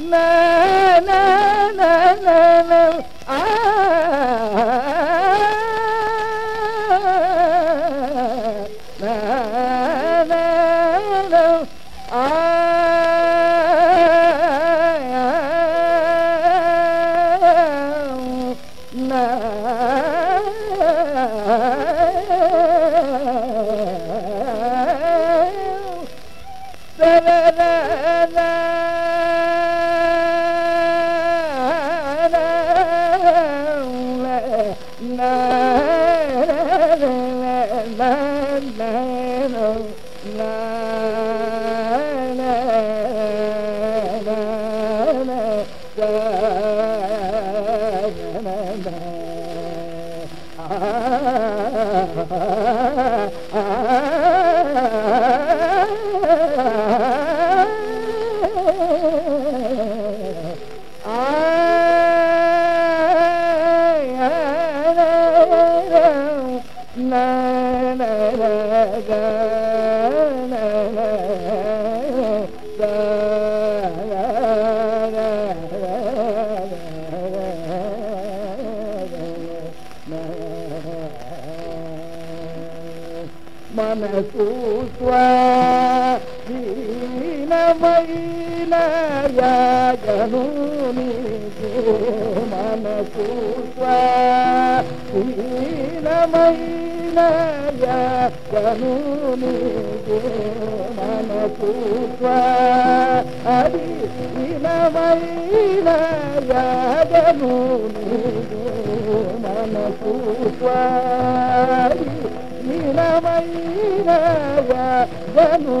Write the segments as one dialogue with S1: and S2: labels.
S1: Na na na na na. Na na. Ah. ah. اڳي స్వాధీనమైన యాగను మనసు స్వాధీనమైన యాగను మనసు స్వాధీనమైన యాగను నీకు మనసు స్వాధీ నీలమైన గను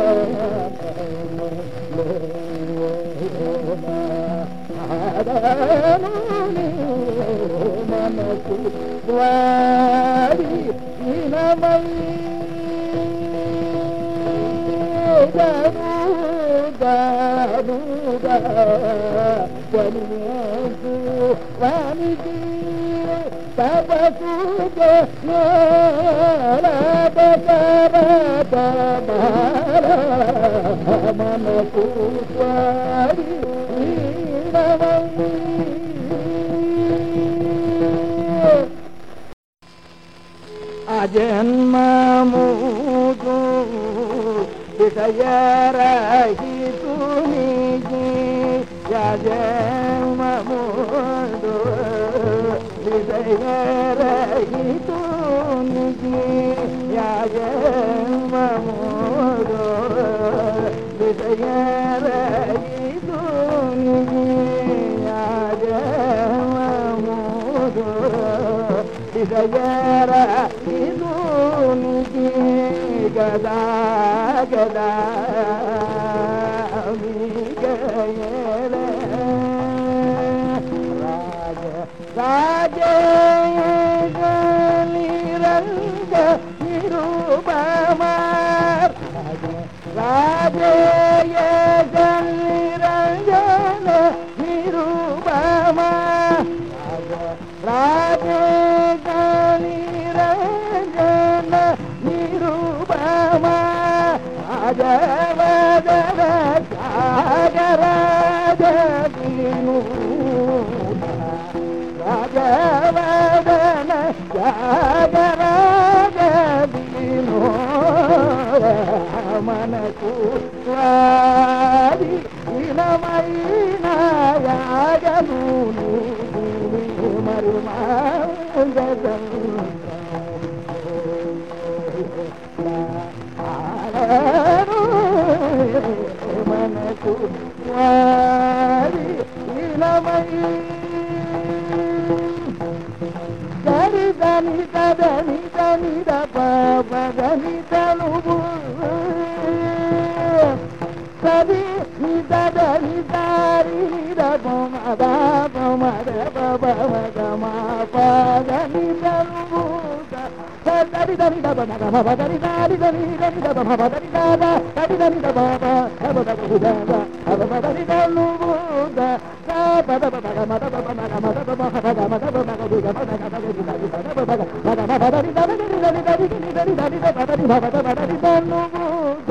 S1: వారి ఇనమై వానికి తపసు మనకు స్వారి रही तुम्हें जी जय విషయర ఇదునికి గదా గదా. గయల రాజ రాజేగలిరంగ నిరూపమార్. రాజేగలిరంగన మనకు స్వాది ఇనమైన యాగను మరి మనకు వారి ఇలమై దరి దని తదని దని దని తనుగు సరి గది నిద నిదారి నిద బొమద బొమద బొమద మా పద నిదరు దరి దరి దబ నగమ బదరి దారి దరి దరి దబ బదరి దాద దరి దరి దబ దబ దబ దాద దబ బదరి దలు బూద దబ దబ దగ మద దబ నగ మద దబ దగ మద దబ నగ దుగ మద నగ దగ దుగ దబ దగ మద బదరి దరి దరి దరి దరి దరి దరి దరి దబ దరి దబ దరి దలు బూద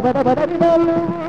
S1: ba da ba da ba da